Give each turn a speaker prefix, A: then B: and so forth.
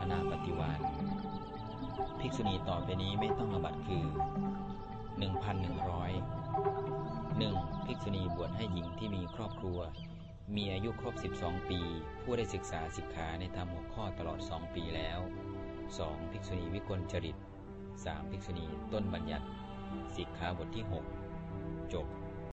A: อนาปฏิวานภิกษุณีต่อไปนี้ไม่ต้องอบัตคือ 1,100 1. ภิกษุณีบวชให้หญิงที่มีครอบครัว มีอายุครบ 12 ปี ผู้ได้ศึกษาสิกขาในธรรมหกข้อตลอด 2 ปีแล้ว 2. ภิกษุณีวิกลจริต 3. ภิกษุณีต้นบัญญัติสิกขาบทที่ 6 จบ